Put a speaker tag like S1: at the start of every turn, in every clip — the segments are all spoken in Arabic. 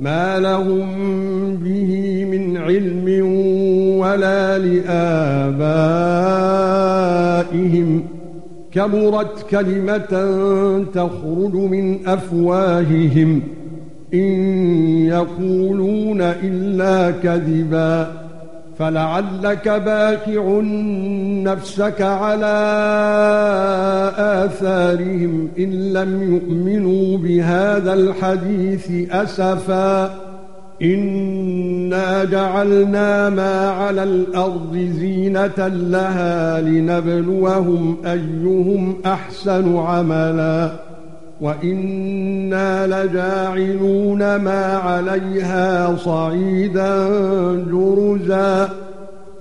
S1: ما لهم به من علم ولا لآبائهم. كبرت كلمة تخرج من أفواههم. إن يقولون إلا كذبا. فلعلك باكع نفسك على آثارهم إن لم يؤمنوا بهذا الحديث أسفا. إنا جعلنا ما على الأرض زينة لها لنبلوهم أيهم أحسن عملا. وإنا لجاعلون ما عليها صعيدا جرزا.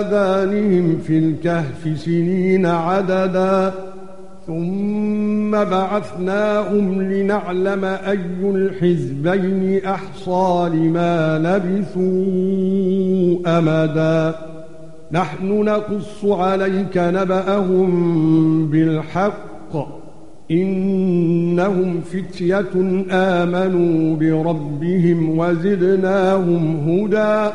S1: آذانهم في الكهف سنين عددا ثُمَّ بَعَثْنَاهُمْ لِنَعْلَمَ أَيُّ الْحِزْبَيْنِ أَحْصَى لِمَا لَبِثُوا أَمَدًا. نَحْنُ نَقُصُّ عَلَيْكَ نَبَأَهُم بِالْحَقِّ. إِنَّهُمْ فِتْيَةٌ آمَنُوا بِرَبِّهِمْ وَزِدْنَاهُمْ هُدًى.